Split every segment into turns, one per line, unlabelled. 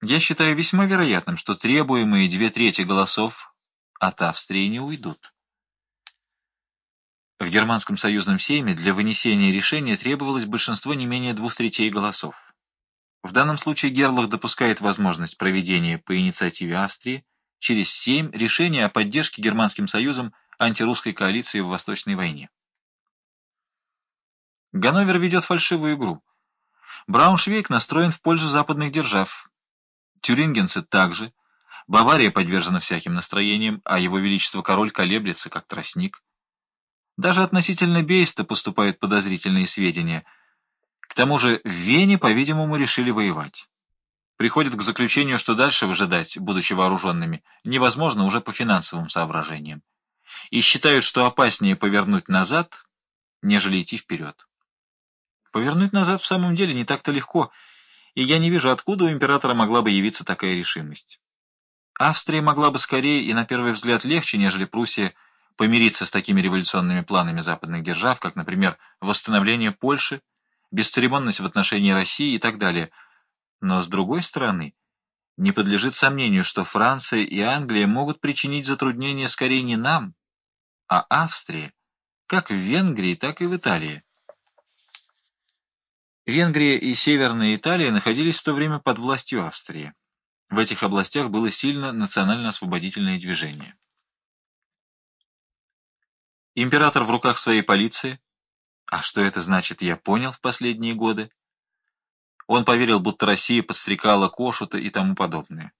Я считаю весьма вероятным, что требуемые две трети голосов от Австрии не уйдут. В Германском союзном сейме для вынесения решения требовалось большинство не менее двух третей голосов. В данном случае Герлах допускает возможность проведения по инициативе Австрии через семь решения о поддержке Германским союзом антирусской коалиции в Восточной войне. Ганновер ведет фальшивую игру. Брауншвейг настроен в пользу западных держав. Тюрингенцы также. Бавария подвержена всяким настроениям, а его величество король колеблется, как тростник. Даже относительно Бейста поступают подозрительные сведения. К тому же в Вене, по-видимому, решили воевать. Приходят к заключению, что дальше выжидать, будучи вооруженными, невозможно уже по финансовым соображениям. И считают, что опаснее повернуть назад, нежели идти вперед. Повернуть назад в самом деле не так-то легко, и я не вижу, откуда у императора могла бы явиться такая решимость. Австрия могла бы скорее и на первый взгляд легче, нежели Пруссия, помириться с такими революционными планами западных держав, как, например, восстановление Польши, бесцеремонность в отношении России и так далее. Но, с другой стороны, не подлежит сомнению, что Франция и Англия могут причинить затруднения скорее не нам, а Австрии, как в Венгрии, так и в Италии. Венгрия и Северная Италия находились в то время под властью Австрии. В этих областях было сильно национально-освободительное движение. Император в руках своей полиции. А что это значит, я понял в последние годы. Он поверил, будто Россия подстрекала Кошута и тому подобное.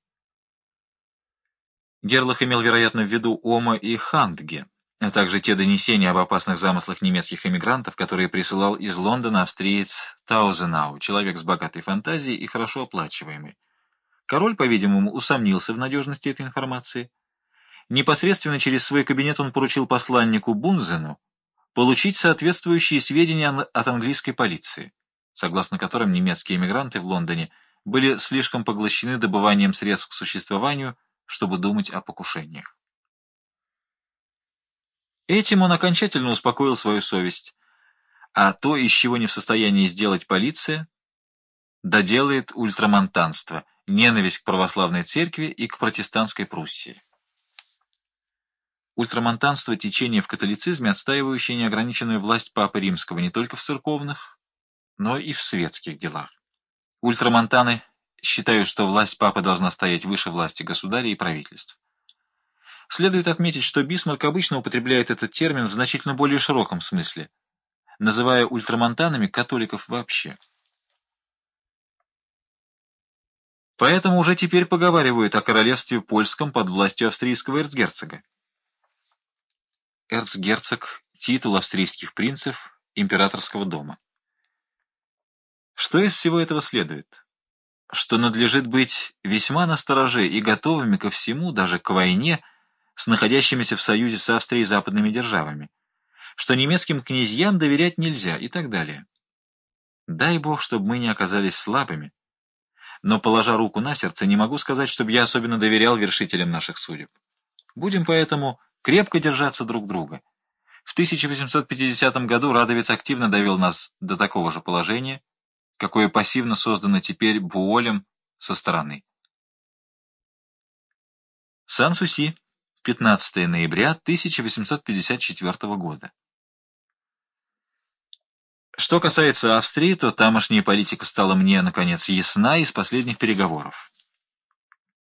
Герлах имел, вероятно, в виду Ома и Хандге а также те донесения об опасных замыслах немецких эмигрантов, которые присылал из Лондона австриец Таузенау, человек с богатой фантазией и хорошо оплачиваемый. Король, по-видимому, усомнился в надежности этой информации. Непосредственно через свой кабинет он поручил посланнику Бунзену получить соответствующие сведения от английской полиции, согласно которым немецкие эмигранты в Лондоне были слишком поглощены добыванием средств к существованию, чтобы думать о покушениях. Этим он окончательно успокоил свою совесть. А то, из чего не в состоянии сделать полиция, доделает ультрамонтанство, ненависть к православной церкви и к протестантской Пруссии. Ультрамонтанство – течение в католицизме, отстаивающее неограниченную власть Папы Римского не только в церковных, но и в светских делах. Ультрамонтаны считают, что власть Папы должна стоять выше власти государя и правительств. Следует отметить, что Бисмарк обычно употребляет этот термин в значительно более широком смысле, называя ультрамонтанами католиков вообще. Поэтому уже теперь поговаривают о королевстве польском под властью австрийского эрцгерцога. Эрцгерцог – титул австрийских принцев императорского дома. Что из всего этого следует? Что надлежит быть весьма настороже и готовыми ко всему, даже к войне – с находящимися в союзе с Австрией западными державами, что немецким князьям доверять нельзя и так далее. Дай бог, чтобы мы не оказались слабыми. Но, положа руку на сердце, не могу сказать, чтобы я особенно доверял вершителям наших судеб. Будем поэтому крепко держаться друг друга. В 1850 году Радовец активно довел нас до такого же положения, какое пассивно создано теперь Буолем со стороны. Сан-Суси 15 ноября 1854 года. Что касается Австрии, то тамошняя политика стала мне, наконец, ясна из последних переговоров.